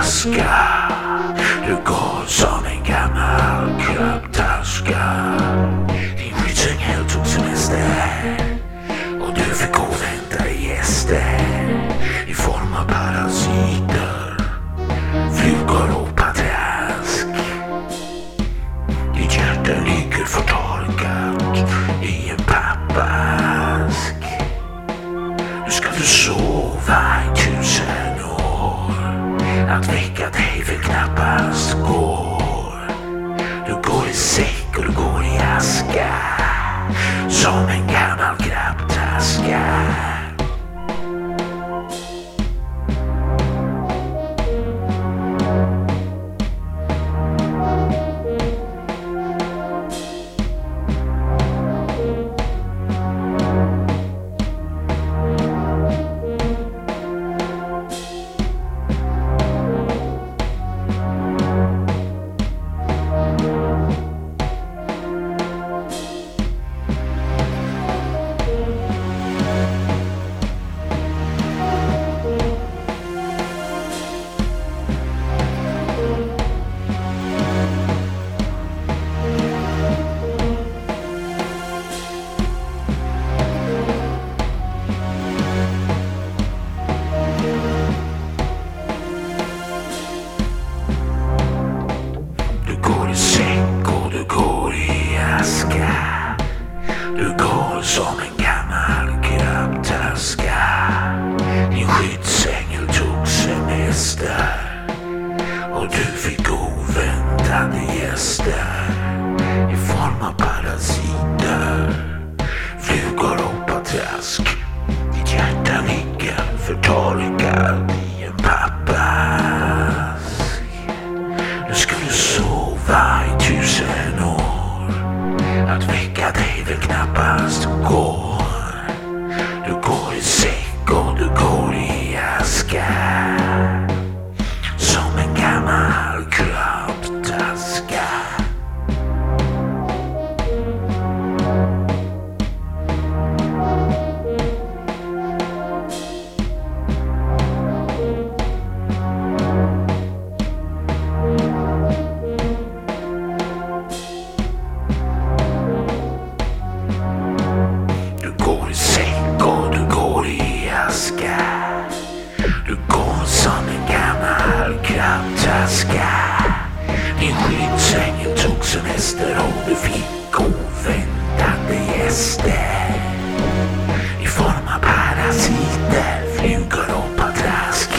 aska. Du går som en gammal krabbtaska. Din skyddsängel tog semester och du fick oväntade gäster i form av parasiter, flugor och patrask. Ditt hjärta ligger förtorkat i en pappa. Dig väl knappast går. Du går i säck och du går i aska. Som en som en gammal grabbtaska. Din skyddsängel tog semester. Och du fick oväntade gäster. I form av parasiter, flugor och patrask. Ditt hjärta nickar, förtorkat knappast går. Krabbtaska. Din skyddsängel tog semester och du fick oväntade gäster. I form av parasiter, flugor och patrask.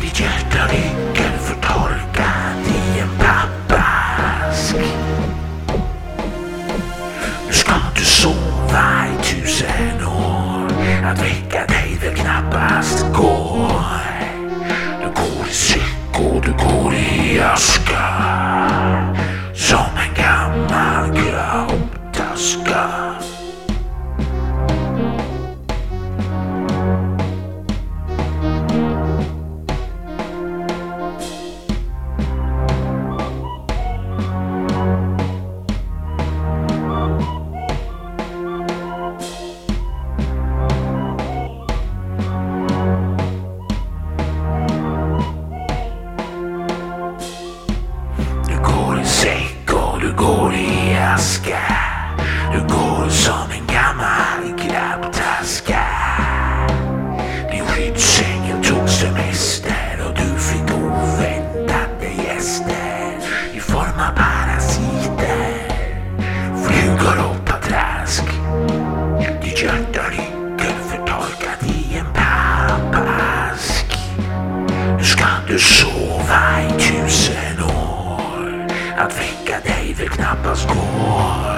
Ditt hjärta rycker förtorkat i en pappask. Nu ska du sova i tusen år. Att väcka dig väl knappast går. Jag ska. Som en gammal grabbtaska. Hjärta ligger förtorkat i en pappask. Nu ska du sova i tusen år. Att väcka dig väl knappast går.